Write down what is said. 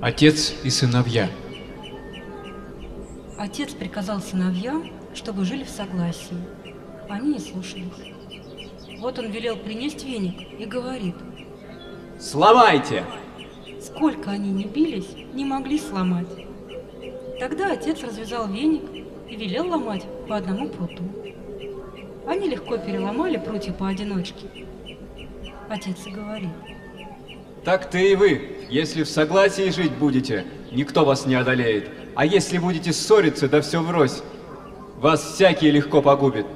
Отец и сыновья. Отец приказал сыновьям, чтобы жили в согласии. Они не слушались. Вот он велел принести веник и говорит, Сломайте! сколько они не бились, не могли сломать. Тогда отец развязал веник и велел ломать по одному пруту. Они легко переломали прутья поодиночке. Отец и говорит, Так ты и вы, если в согласии жить будете, никто вас не одолеет. А если будете ссориться, да все врозь, вас всякий легко погубит.